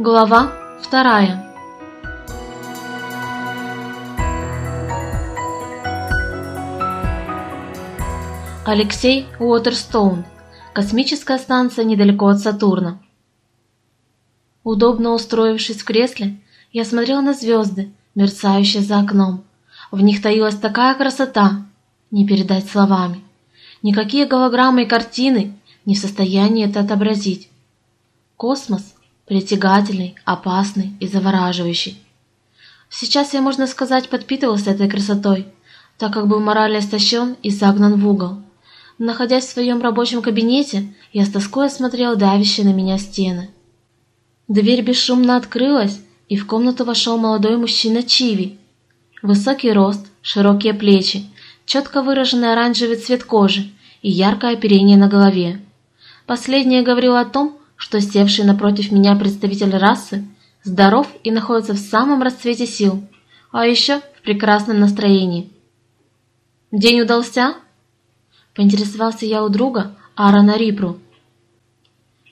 Глава вторая Алексей Уотерстоун. Космическая станция недалеко от Сатурна. Удобно устроившись в кресле, я смотрел на звезды, мерцающие за окном. В них таилась такая красота, не передать словами. Никакие голограммы и картины не в состоянии это отобразить. Космос притягательный, опасный и завораживающий. Сейчас я, можно сказать, подпитывался этой красотой, так как был морально истощен и загнан в угол. Находясь в своем рабочем кабинете, я с тоской смотрел давящие на меня стены. Дверь бесшумно открылась, и в комнату вошел молодой мужчина Чиви. Высокий рост, широкие плечи, четко выраженный оранжевый цвет кожи и яркое оперение на голове. Последнее говорило о том, что севший напротив меня представитель расы здоров и находится в самом расцвете сил, а еще в прекрасном настроении. «День удался?» Поинтересовался я у друга Аарона Рипру.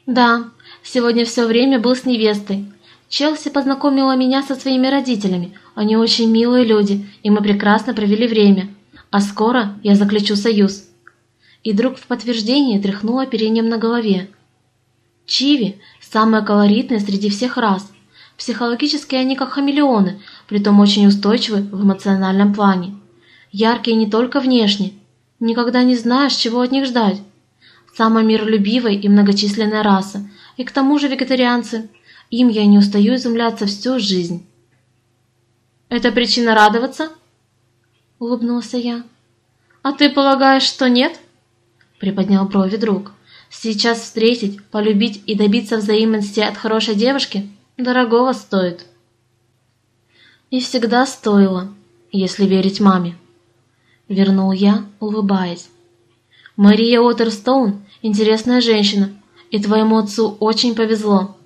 «Да, сегодня все время был с невестой. Челси познакомила меня со своими родителями. Они очень милые люди, и мы прекрасно провели время. А скоро я заключу союз». И друг в подтверждение тряхнул оперением на голове. Чиви – самые колоритные среди всех рас. Психологически они как хамелеоны, притом очень устойчивы в эмоциональном плане. Яркие не только внешне, Никогда не знаешь, чего от них ждать. Самая миролюбивая и многочисленная раса, и к тому же вегетарианцы. Им я не устаю изумляться всю жизнь. «Это причина радоваться?» — улыбнулся я. «А ты полагаешь, что нет?» — приподнял брови друг. «Сейчас встретить, полюбить и добиться взаимности от хорошей девушки дорогого стоит». И всегда стоило, если верить маме. — вернул я, улыбаясь. «Мария Уотерстоун — интересная женщина, и твоему отцу очень повезло».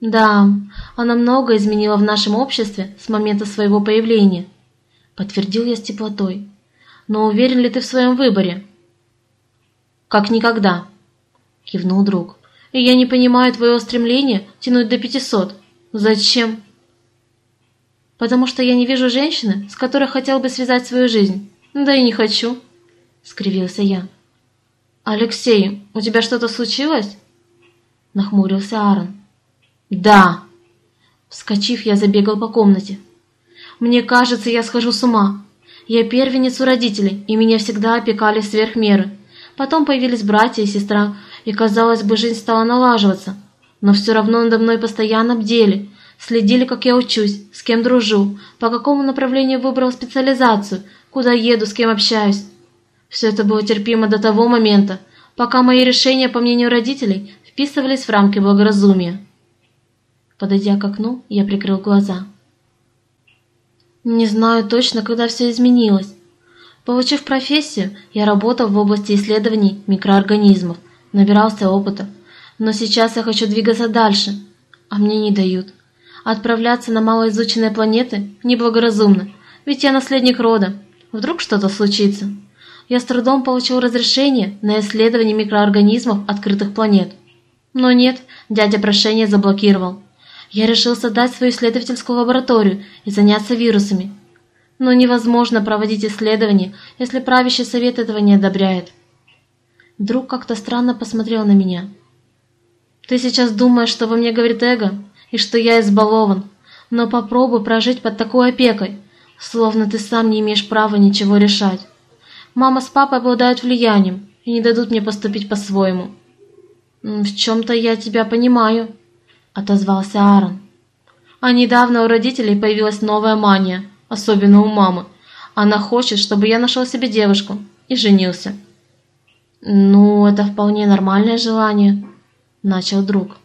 «Да, она много изменила в нашем обществе с момента своего появления», — подтвердил я с теплотой. «Но уверен ли ты в своем выборе?» «Как никогда», — кивнул друг. «И я не понимаю твоего стремления тянуть до пятисот. Зачем?» «Потому что я не вижу женщины, с которой хотел бы связать свою жизнь. «Да и не хочу», — скривился я. «Алексей, у тебя что-то случилось?» Нахмурился Аарон. «Да!» Вскочив, я забегал по комнате. «Мне кажется, я схожу с ума. Я первенец у родителей, и меня всегда опекали сверх меры. Потом появились братья и сестра, и, казалось бы, жизнь стала налаживаться. Но все равно надо мной постоянно бдели, следили, как я учусь, с кем дружу, по какому направлению выбрал специализацию — куда еду, с кем общаюсь. Все это было терпимо до того момента, пока мои решения, по мнению родителей, вписывались в рамки благоразумия. Подойдя к окну, я прикрыл глаза. Не знаю точно, когда все изменилось. Получив профессию, я работал в области исследований микроорганизмов, набирался опыта. Но сейчас я хочу двигаться дальше, а мне не дают. Отправляться на малоизученные планеты неблагоразумно, ведь я наследник рода, Вдруг что-то случится. Я с трудом получил разрешение на исследование микроорганизмов открытых планет. Но нет, дядя прошение заблокировал. Я решил создать свою исследовательскую лабораторию и заняться вирусами. Но невозможно проводить исследования, если правящий совет этого не одобряет. Друг как-то странно посмотрел на меня. «Ты сейчас думаешь, что во мне говорит эго, и что я избалован, но попробуй прожить под такой опекой, Словно ты сам не имеешь права ничего решать. Мама с папой обладают влиянием и не дадут мне поступить по-своему. «В чем-то я тебя понимаю», — отозвался Аарон. «А недавно у родителей появилась новая мания, особенно у мамы. Она хочет, чтобы я нашел себе девушку и женился». «Ну, это вполне нормальное желание», — начал друг.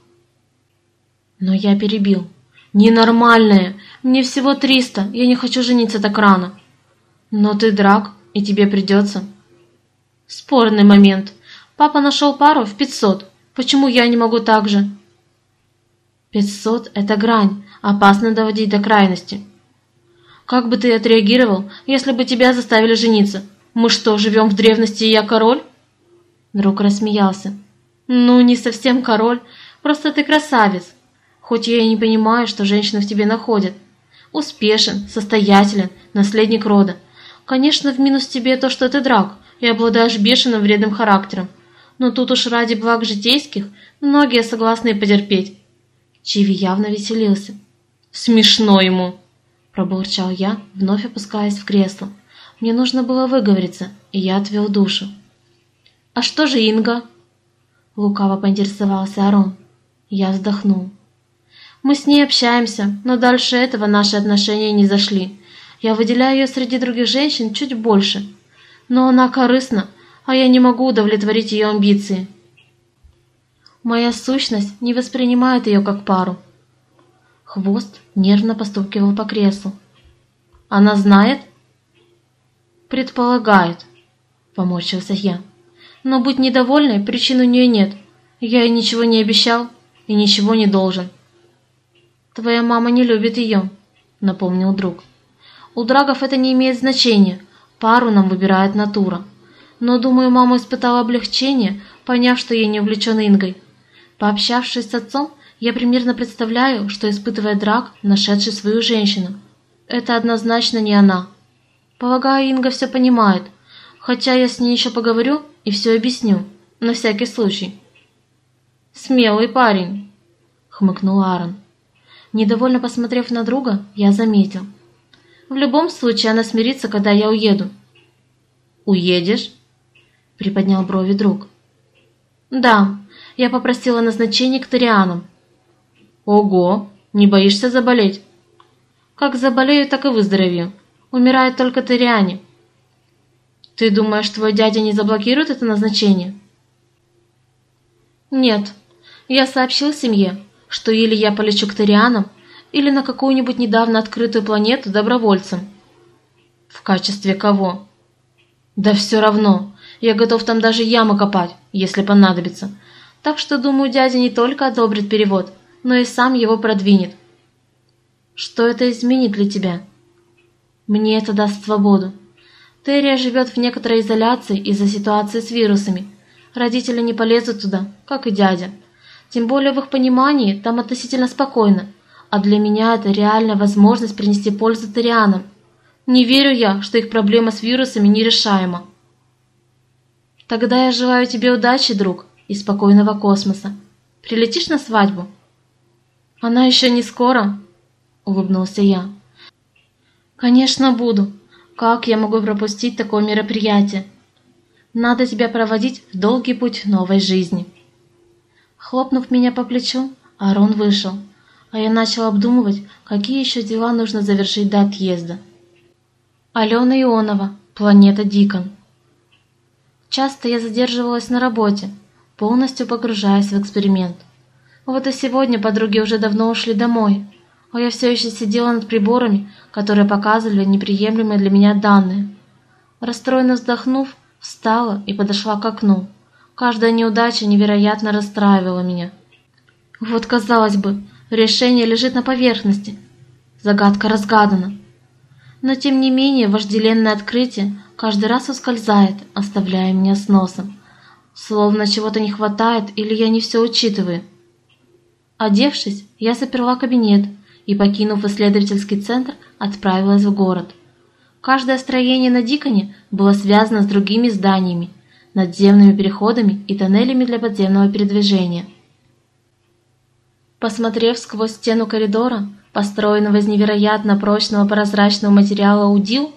Но я перебил. «Ненормальное! Мне всего триста, я не хочу жениться так рано». «Но ты драк, и тебе придется». «Спорный момент. Папа нашел пару в пятьсот. Почему я не могу так же?» «Пятьсот — это грань, опасно доводить до крайности». «Как бы ты отреагировал, если бы тебя заставили жениться? Мы что, живем в древности, и я король?» Друг рассмеялся. «Ну, не совсем король, просто ты красавец. Хоть я и не понимаю, что женщины в тебе находят. Успешен, состоятелен, наследник рода. Конечно, в минус тебе то, что ты драк и обладаешь бешеным вредным характером. Но тут уж ради благ житейских многие согласны потерпеть. Чиви явно веселился. «Смешно ему!» – пробурчал я, вновь опускаясь в кресло. Мне нужно было выговориться, и я отвел душу. «А что же Инга?» Лукаво поинтересовался Арон. Я вздохнул. «Мы с ней общаемся, но дальше этого наши отношения не зашли. Я выделяю ее среди других женщин чуть больше. Но она корыстна, а я не могу удовлетворить ее амбиции. Моя сущность не воспринимает ее как пару. Хвост нервно постукивал по креслу. Она знает? Предполагает, поморщился я. Но быть недовольной причин у нее нет. Я ей ничего не обещал и ничего не должен. Твоя мама не любит ее, напомнил друг. У драгов это не имеет значения. Пару нам выбирает натура. Но, думаю, мама испытала облегчение, поняв, что я не увлечен Ингой. Пообщавшись с отцом, я примерно представляю, что испытывает драк, нашедший свою женщину. Это однозначно не она. Полагаю, Инга все понимает, хотя я с ней еще поговорю и все объясню, на всякий случай. «Смелый парень», — хмыкнул Аарон. Недовольно посмотрев на друга, я заметил. «В любом случае она смирится, когда я уеду». «Уедешь?» — приподнял брови друг. «Да, я попросила назначение к Торианам». «Ого! Не боишься заболеть?» «Как заболею, так и выздоровею. Умирают только Ториане». «Ты думаешь, твой дядя не заблокирует это назначение?» «Нет. Я сообщил семье, что или я полечу к Торианам, или на какую-нибудь недавно открытую планету добровольцем». «В качестве кого?» «Да все равно. Я готов там даже ямы копать, если понадобится. Так что, думаю, дядя не только одобрит перевод, но и сам его продвинет. Что это изменит для тебя? Мне это даст свободу. Террия живет в некоторой изоляции из-за ситуации с вирусами. Родители не полезут туда, как и дядя. Тем более в их понимании там относительно спокойно, а для меня это реальная возможность принести пользу Террианам. Не верю я, что их проблема с вирусами нерешаема. Тогда я желаю тебе удачи, друг, и спокойного космоса. Прилетишь на свадьбу? Она еще не скоро, улыбнулся я. Конечно, буду. Как я могу пропустить такое мероприятие? Надо тебя проводить в долгий путь новой жизни. Хлопнув меня по плечу, Арон вышел, а я начал обдумывать, какие еще дела нужно завершить до отъезда. Алена Ионова, планета Дикон. Часто я задерживалась на работе, полностью погружаясь в эксперимент. Вот и сегодня подруги уже давно ушли домой, а я все еще сидела над приборами, которые показывали неприемлемые для меня данные. Расстроенно вздохнув, встала и подошла к окну. Каждая неудача невероятно расстраивала меня. Вот, казалось бы, решение лежит на поверхности. Загадка разгадана. Но тем не менее вожделенное открытие каждый раз ускользает, оставляя меня с носом. Словно чего-то не хватает или я не все учитываю. Одевшись, я заперла кабинет и, покинув исследовательский центр, отправилась в город. Каждое строение на Диконе было связано с другими зданиями, надземными переходами и тоннелями для подземного передвижения. Посмотрев сквозь стену коридора, построенного из невероятно прочного прозрачного материала удил,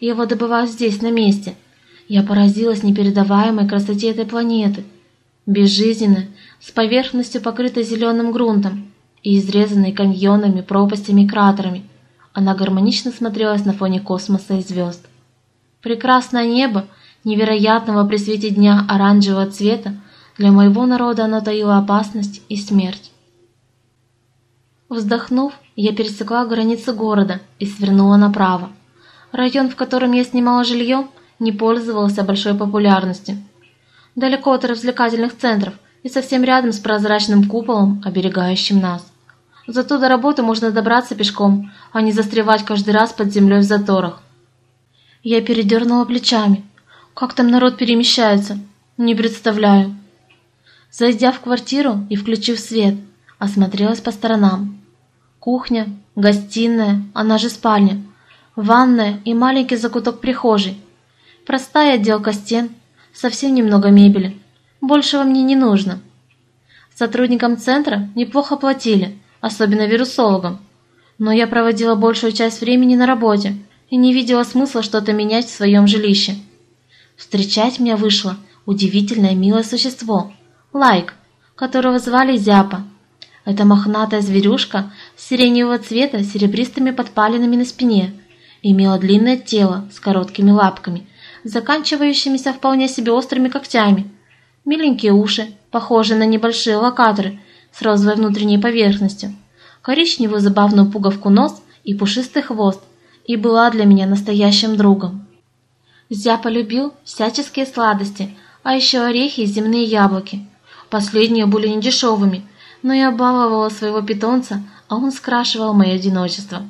его добывают здесь, на месте. Я поразилась непередаваемой красоте этой планеты. Безжизненная, с поверхностью покрытой зеленым грунтом и изрезанной каньонами, пропастями кратерами. Она гармонично смотрелась на фоне космоса и звезд. Прекрасное небо, невероятного при свете дня оранжевого цвета, для моего народа оно таило опасность и смерть. Вздохнув, я пересекла границу города и свернула направо. Район, в котором я снимала жилье, не пользовался большой популярностью. Далеко от развлекательных центров и совсем рядом с прозрачным куполом, оберегающим нас. Зато до работы можно добраться пешком, а не застревать каждый раз под землей в заторах. Я передернула плечами. Как там народ перемещается? Не представляю. Зайдя в квартиру и включив свет, Осмотрелась по сторонам. Кухня, гостиная, она же спальня, ванная и маленький закуток прихожей. Простая отделка стен, совсем немного мебели. Большего мне не нужно. Сотрудникам центра неплохо платили, особенно вирусологам. Но я проводила большую часть времени на работе и не видела смысла что-то менять в своем жилище. Встречать меня вышло удивительное милое существо – Лайк, которого звали Зяпа. Это мохнатая зверюшка сиреневого цвета с серебристыми подпалинами на спине, имела длинное тело с короткими лапками, заканчивающимися вполне себе острыми когтями, миленькие уши, похожие на небольшие локаторы с розовой внутренней поверхностью, коричневую забавную пуговку нос и пушистый хвост, и была для меня настоящим другом. Зяпа любил всяческие сладости, а еще орехи и земные яблоки. Последние были недешевыми, но я баловала своего питомца, а он скрашивал мое одиночество.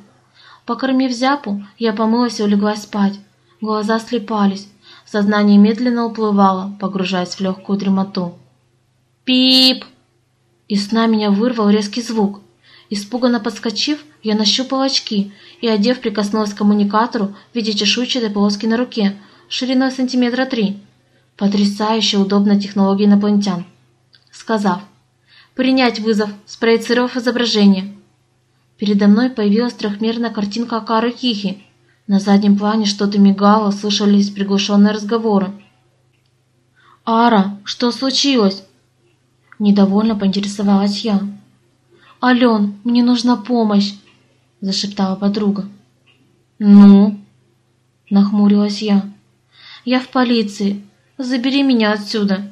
Покормив зяпу, я помылась и улеглась спать. Глаза слепались, сознание медленно уплывало, погружаясь в легкую дремоту. «Пип!» Из сна меня вырвал резкий звук. Испуганно подскочив, я нащупала очки и, одев, прикоснулась к коммуникатору в виде чешуйчатой полоски на руке, шириной сантиметра три. Потрясающе удобная технология инопланетян. Сказав «Принять вызов», спроецировав изображение. Передо мной появилась трехмерная картинка Кары Кихи. На заднем плане что-то мигало, слышались приглушенные разговоры. «Ара, что случилось?» Недовольно поинтересовалась я. «Ален, мне нужна помощь!» Зашептала подруга. «Ну?» Нахмурилась я. «Я в полиции. Забери меня отсюда!»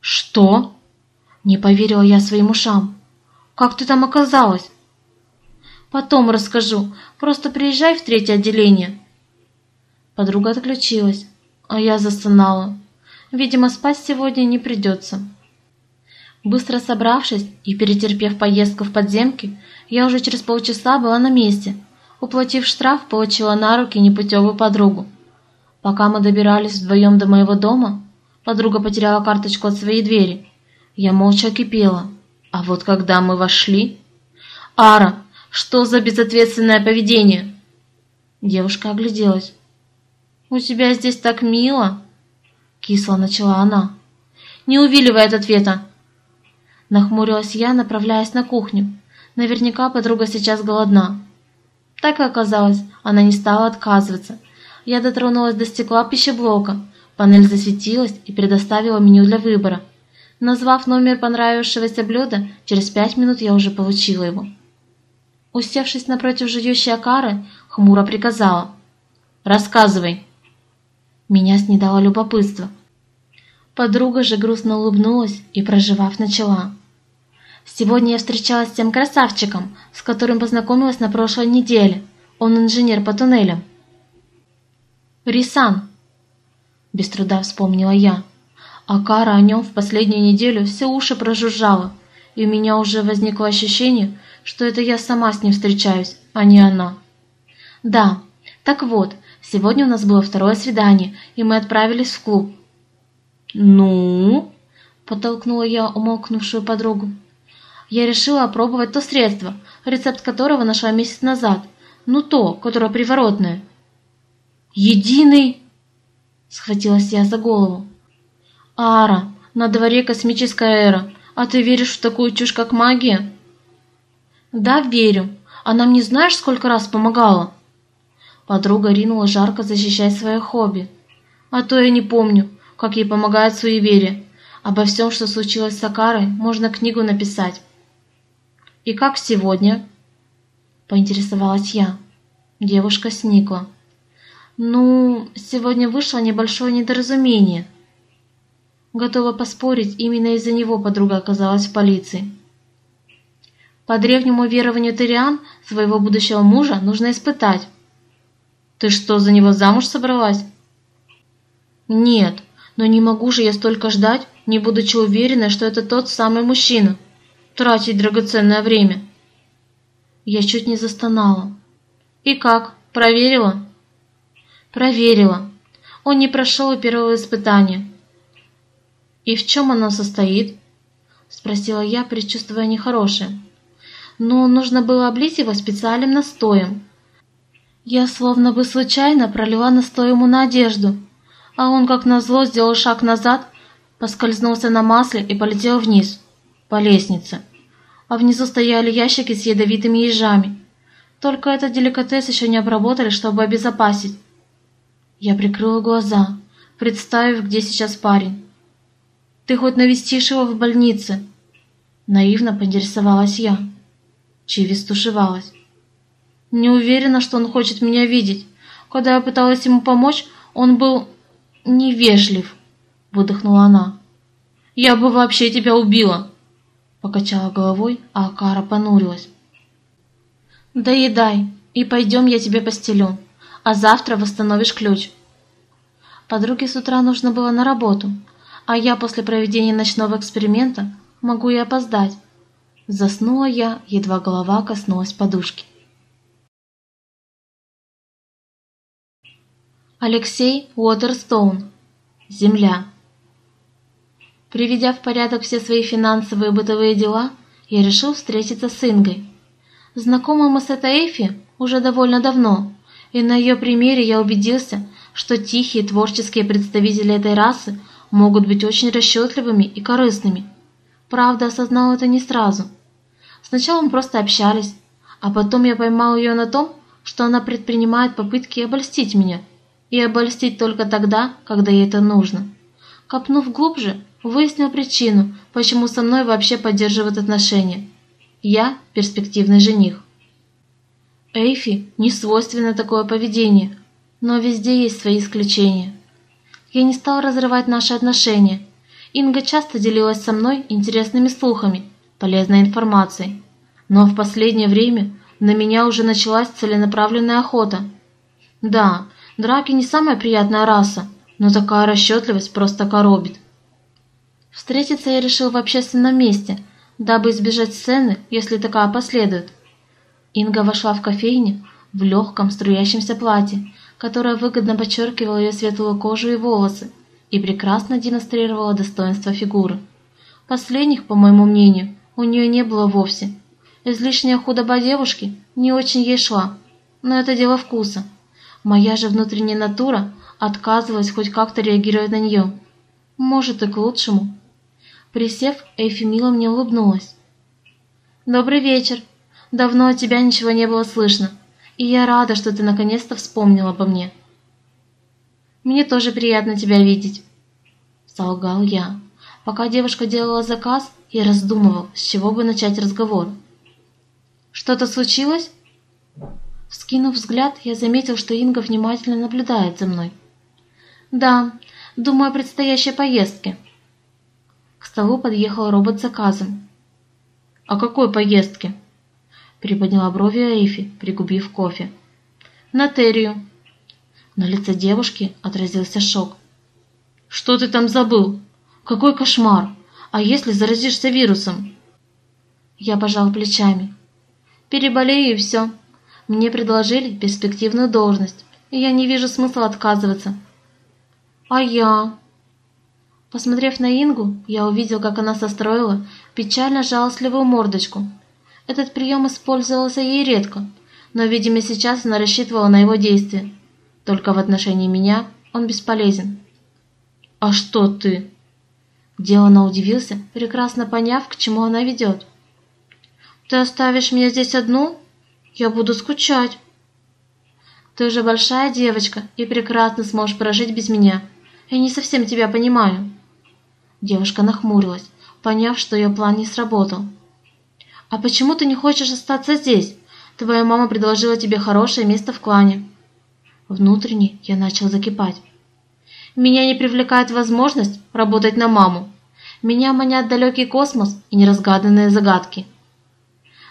«Что?» Не поверила я своим ушам. «Как ты там оказалась?» «Потом расскажу. Просто приезжай в третье отделение». Подруга отключилась, а я застонала. Видимо, спать сегодня не придется. Быстро собравшись и перетерпев поездку в подземки, я уже через полчаса была на месте. Уплатив штраф, получила на руки непутевую подругу. Пока мы добирались вдвоем до моего дома, подруга потеряла карточку от своей двери. Я молча кипела. А вот когда мы вошли... «Ара, что за безответственное поведение?» Девушка огляделась. «У тебя здесь так мило!» Кисло начала она. «Не увиливай от ответа!» Нахмурилась я, направляясь на кухню. Наверняка подруга сейчас голодна. Так и оказалось, она не стала отказываться. Я дотронулась до стекла пищеблока. Панель засветилась и предоставила меню для выбора. Назвав номер понравившегося блюда, через пять минут я уже получила его. Усевшись напротив жующей Акары, хмуро приказала. «Рассказывай!» Меня снедало любопытство. Подруга же грустно улыбнулась и, проживав, начала. Сегодня я встречалась с тем красавчиком, с которым познакомилась на прошлой неделе. Он инженер по туннелям. Рисан. Без труда вспомнила я. А Кара о нем в последнюю неделю все уши прожужжала, и у меня уже возникло ощущение, что это я сама с ним встречаюсь, а не она. Да, так вот, сегодня у нас было второе свидание, и мы отправились в клуб. «Ну?» – подтолкнула я умолкнувшую подругу я решила опробовать то средство, рецепт которого нашла месяц назад. Ну то, которое приворотное. «Единый!» – схватилась я за голову. «Ара, на дворе космическая эра, а ты веришь в такую чушь, как магия?» «Да, верю. Она мне знаешь, сколько раз помогала?» Подруга ринула жарко защищать свое хобби. «А то я не помню, как ей помогает суеверие. Обо всем, что случилось с Акарой, можно книгу написать». «И как сегодня?» – поинтересовалась я. Девушка сникла. «Ну, сегодня вышло небольшое недоразумение». Готова поспорить, именно из-за него подруга оказалась в полиции. По древнему верованию Тириан своего будущего мужа нужно испытать. «Ты что, за него замуж собралась?» «Нет, но не могу же я столько ждать, не будучи уверена, что это тот самый мужчина» тратить драгоценное время. Я чуть не застонала. И как, проверила? Проверила. Он не прошел первого испытания. И в чем оно состоит? спросила я, предчувствуя нехорошее. «Ну, нужно было облить его специальным настоем». Я словно бы случайно пролила настой ему на одежду, а он, как назло, сделал шаг назад, поскользнулся на масле и полетел вниз, по лестнице. А внизу стояли ящики с ядовитыми ежами. Только этот деликатес еще не обработали, чтобы обезопасить. Я прикрыла глаза, представив, где сейчас парень. «Ты хоть навестишь его в больнице?» Наивно поинтересовалась я. Чиви стушевалась. «Не уверена, что он хочет меня видеть. Когда я пыталась ему помочь, он был невежлив», — выдохнула она. «Я бы вообще тебя убила!» Покачала головой, а Акара понурилась. «Доедай, и пойдем я тебе постелю, а завтра восстановишь ключ». Подруге с утра нужно было на работу, а я после проведения ночного эксперимента могу и опоздать. Заснула я, едва голова коснулась подушки. Алексей Уотерстоун. Земля. Приведя в порядок все свои финансовые и бытовые дела, я решил встретиться с Ингой. Знакомы мы с этой Эйфи уже довольно давно, и на ее примере я убедился, что тихие творческие представители этой расы могут быть очень расчетливыми и корыстными. Правда, осознал это не сразу. Сначала мы просто общались, а потом я поймал ее на том, что она предпринимает попытки обольстить меня. И обольстить только тогда, когда ей это нужно. Копнув глубже, выяснил причину, почему со мной вообще поддерживают отношения. Я – перспективный жених. Эйфи не свойственно такое поведение, но везде есть свои исключения. Я не стал разрывать наши отношения. Инга часто делилась со мной интересными слухами, полезной информацией. Но в последнее время на меня уже началась целенаправленная охота. Да, драки не самая приятная раса, но такая расчетливость просто коробит. Встретиться я решил в общественном месте, дабы избежать сцены, если такая последует. Инга вошла в кофейню в легком струящемся платье, которое выгодно подчеркивало ее светлую кожу и волосы и прекрасно демонстрировало достоинство фигуры. Последних, по моему мнению, у нее не было вовсе. Излишняя худоба девушки не очень ей шла, но это дело вкуса. Моя же внутренняя натура отказывалась хоть как-то реагировать на нее. Может, и к лучшему. Присев, Эйфи мило мне улыбнулась. «Добрый вечер. Давно от тебя ничего не было слышно, и я рада, что ты наконец-то вспомнил обо мне». «Мне тоже приятно тебя видеть», — солгал я. Пока девушка делала заказ, я раздумывал, с чего бы начать разговор. «Что-то случилось?» Скинув взгляд, я заметил, что Инга внимательно наблюдает за мной. «Да, думаю о предстоящей поездке». К столу подъехал робот с заказом. «О какой поездке?» Приподняла брови Эйфи, пригубив кофе. «На Террию». На лице девушки отразился шок. «Что ты там забыл? Какой кошмар! А если заразишься вирусом?» Я пожал плечами. Переболею и все. Мне предложили перспективную должность, и я не вижу смысла отказываться. А я? Посмотрев на Ингу, я увидел, как она состроила печально жалостливую мордочку. Этот прием использовался ей редко, но, видимо, сейчас она рассчитывала на его действие. Только в отношении меня он бесполезен. «А что ты?» Делано удивился, прекрасно поняв, к чему она ведет. Ты оставишь меня здесь одну? Я буду скучать. Ты уже большая девочка и прекрасно сможешь прожить без меня. Я не совсем тебя понимаю. Девушка нахмурилась, поняв, что ее план не сработал. А почему ты не хочешь остаться здесь? Твоя мама предложила тебе хорошее место в клане. Внутренне я начал закипать. Меня не привлекает возможность работать на маму. Меня манят далекий космос и неразгаданные загадки.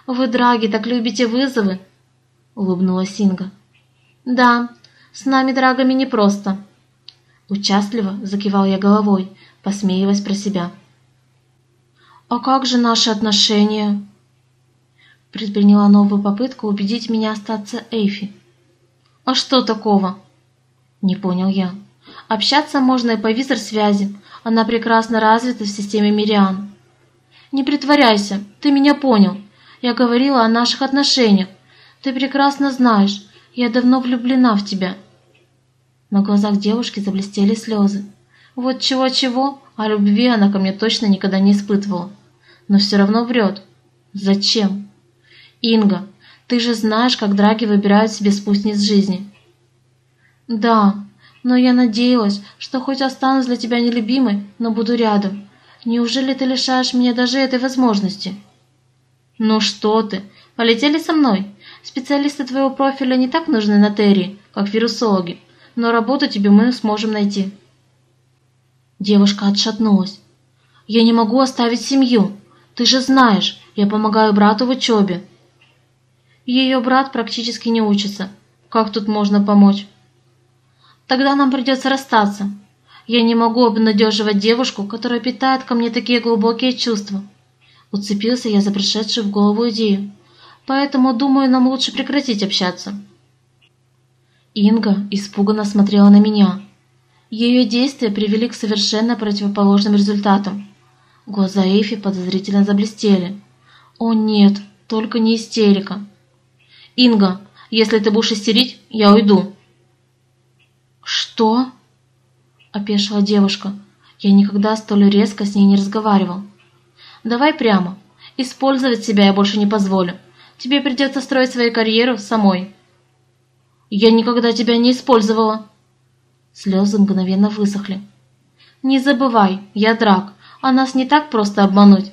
«Вы, драги, так любите вызовы?» — улыбнулась Синга. «Да, с нами, драгами, непросто». Участливо закивал я головой, посмеиваясь про себя. «А как же наши отношения?» Предприняла новую попытку убедить меня остаться Эйфи. «А что такого?» Не понял я. «Общаться можно и по визор-связи. Она прекрасно развита в системе Мириан. Не притворяйся, ты меня понял. Я говорила о наших отношениях. Ты прекрасно знаешь, я давно влюблена в тебя». На глазах девушки заблестели слезы. Вот чего-чего, а любви она ко мне точно никогда не испытывала. Но все равно врет. Зачем? Инга, ты же знаешь, как драги выбирают себе спутниц жизни. Да, но я надеялась, что хоть останусь для тебя нелюбимой, но буду рядом. Неужели ты лишаешь меня даже этой возможности? Ну что ты, полетели со мной. Специалисты твоего профиля не так нужны на Терри, как вирусологи, но работу тебе мы сможем найти. Девушка отшатнулась. Я не могу оставить семью. Ты же знаешь, я помогаю брату в учебе. Ее брат практически не учится. Как тут можно помочь? Тогда нам придется расстаться. Я не могу обнадеживать девушку, которая питает ко мне такие глубокие чувства. Уцепился я за пришедшую в голову идею. Поэтому, думаю, нам лучше прекратить общаться. Инга испуганно смотрела на меня. Ее действия привели к совершенно противоположным результатам. Глаза Эйфи подозрительно заблестели. «О нет, только не истерика!» «Инга, если ты будешь истерить, я уйду!» «Что?» – опешила девушка. Я никогда столь резко с ней не разговаривал. «Давай прямо. Использовать себя я больше не позволю. Тебе придется строить свою карьеру самой». «Я никогда тебя не использовала». Слезы мгновенно высохли. «Не забывай, я Драк, а нас не так просто обмануть.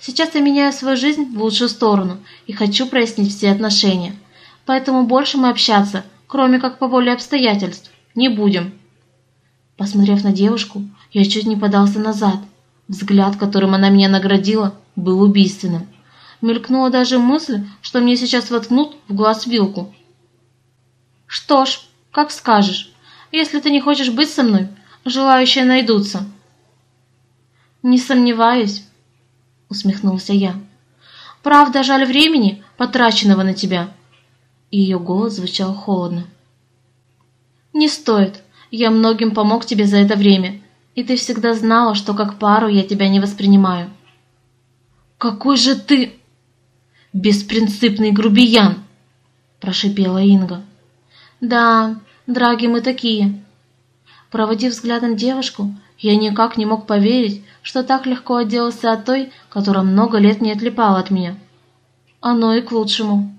Сейчас я меняю свою жизнь в лучшую сторону и хочу прояснить все отношения. Поэтому больше мы общаться, кроме как по воле обстоятельств, не будем». Посмотрев на девушку, я чуть не подался назад. Взгляд, которым она меня наградила, был убийственным. Мелькнула даже мысль, что мне сейчас воткнут в глаз вилку. «Что ж, как скажешь. Если ты не хочешь быть со мной, желающие найдутся». «Не сомневаюсь», — усмехнулся я. «Правда, жаль времени, потраченного на тебя». И ее голос звучал холодно. «Не стоит. Я многим помог тебе за это время, и ты всегда знала, что как пару я тебя не воспринимаю». «Какой же ты...» беспринципный грубиян!» – прошипела Инга. «Да, драги мы такие». Проводив взглядом девушку, я никак не мог поверить, что так легко отделался от той, которая много лет не отлипала от меня. Оно и к лучшему.